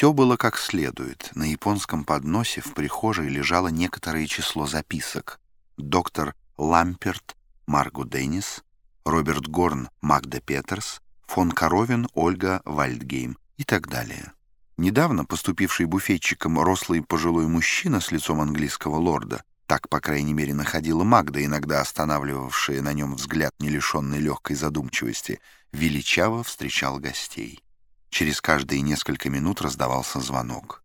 Все было как следует. На японском подносе в прихожей лежало некоторое число записок. Доктор Ламперт, Марго Деннис, Роберт Горн, Магда Петерс, фон Коровин, Ольга Вальдгейм и так далее. Недавно поступивший буфетчиком рослый пожилой мужчина с лицом английского лорда, так, по крайней мере, находила Магда, иногда останавливавшая на нем взгляд, не лишенный легкой задумчивости, величаво встречал гостей. Через каждые несколько минут раздавался звонок.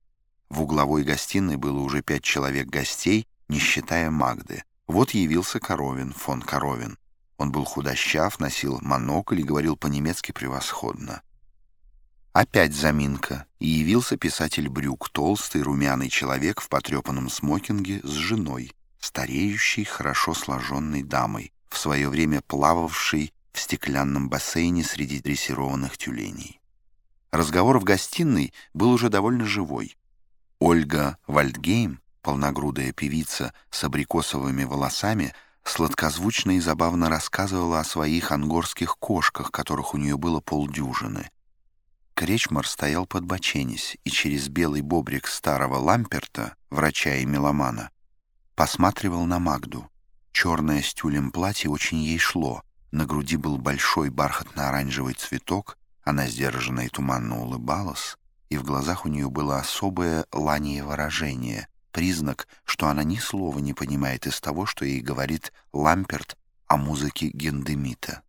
В угловой гостиной было уже пять человек гостей, не считая Магды. Вот явился Коровин, фон Коровин. Он был худощав, носил монокль и говорил по-немецки превосходно. Опять заминка, и явился писатель Брюк, толстый, румяный человек в потрепанном смокинге с женой, стареющей, хорошо сложенной дамой, в свое время плававшей в стеклянном бассейне среди дрессированных тюленей. Разговор в гостиной был уже довольно живой. Ольга Вальдгейм, полногрудая певица с абрикосовыми волосами, сладкозвучно и забавно рассказывала о своих ангорских кошках, которых у нее было полдюжины. Кречмар стоял подбоченясь и через белый бобрик старого Ламперта, врача и меломана, посматривал на Магду. Черное с тюлем платье очень ей шло, на груди был большой бархатно-оранжевый цветок, она сдержанно и туманно улыбалась, и в глазах у нее было особое ланье выражение, признак, что она ни слова не понимает из того, что ей говорит Ламперт о музыке Гендемита.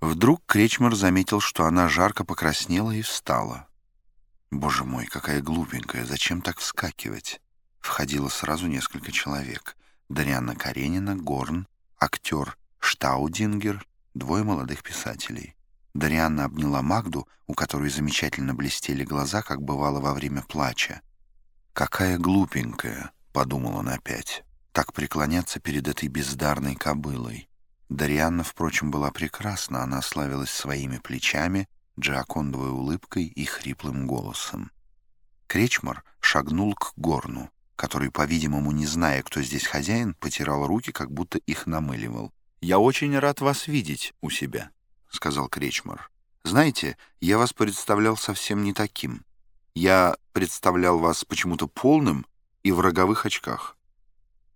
Вдруг Кречмар заметил, что она жарко покраснела и встала. «Боже мой, какая глупенькая, зачем так вскакивать?» Входило сразу несколько человек. Дарьяна Каренина, Горн, актер Штаудингер, двое молодых писателей. Дарианна обняла Магду, у которой замечательно блестели глаза, как бывало во время плача. «Какая глупенькая!» — подумал он опять. «Так преклоняться перед этой бездарной кобылой». Дарианна, впрочем, была прекрасна, она славилась своими плечами, джиакондовой улыбкой и хриплым голосом. Кречмар шагнул к горну, который, по-видимому, не зная, кто здесь хозяин, потирал руки, как будто их намыливал. «Я очень рад вас видеть у себя». — сказал Кречмар. «Знаете, я вас представлял совсем не таким. Я представлял вас почему-то полным и в роговых очках.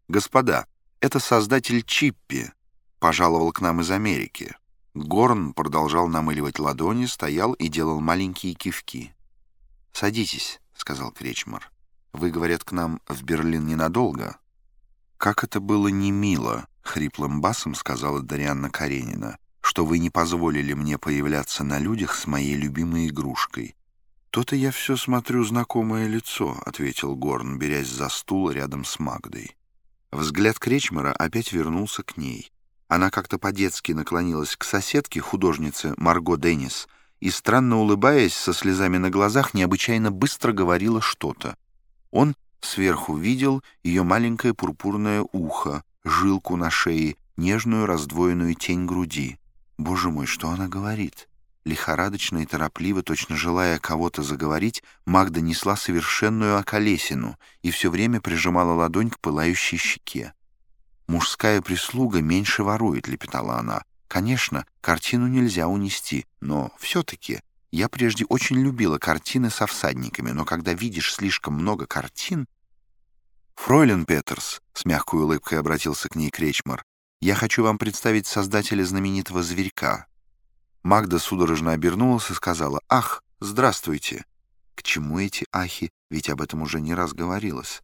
Господа, это создатель Чиппи, пожаловал к нам из Америки». Горн продолжал намыливать ладони, стоял и делал маленькие кивки. «Садитесь», — сказал Кречмар. «Вы, говорят, к нам в Берлин ненадолго?» «Как это было не мило», — хриплым басом сказала Дарианна Каренина что вы не позволили мне появляться на людях с моей любимой игрушкой. «То-то я все смотрю знакомое лицо», — ответил Горн, берясь за стул рядом с Магдой. Взгляд Кречмара опять вернулся к ней. Она как-то по-детски наклонилась к соседке, художнице Марго Деннис, и, странно улыбаясь, со слезами на глазах, необычайно быстро говорила что-то. Он сверху видел ее маленькое пурпурное ухо, жилку на шее, нежную раздвоенную тень груди. Боже мой, что она говорит? Лихорадочно и торопливо, точно желая кого-то заговорить, Магда несла совершенную околесину и все время прижимала ладонь к пылающей щеке. «Мужская прислуга меньше ворует», — лепетала она. «Конечно, картину нельзя унести, но все-таки я прежде очень любила картины со всадниками, но когда видишь слишком много картин...» «Фройлен Петерс», — с мягкой улыбкой обратился к ней Кречмар, я хочу вам представить создателя знаменитого зверька». Магда судорожно обернулась и сказала «Ах, здравствуйте». К чему эти ахи, ведь об этом уже не раз говорилось.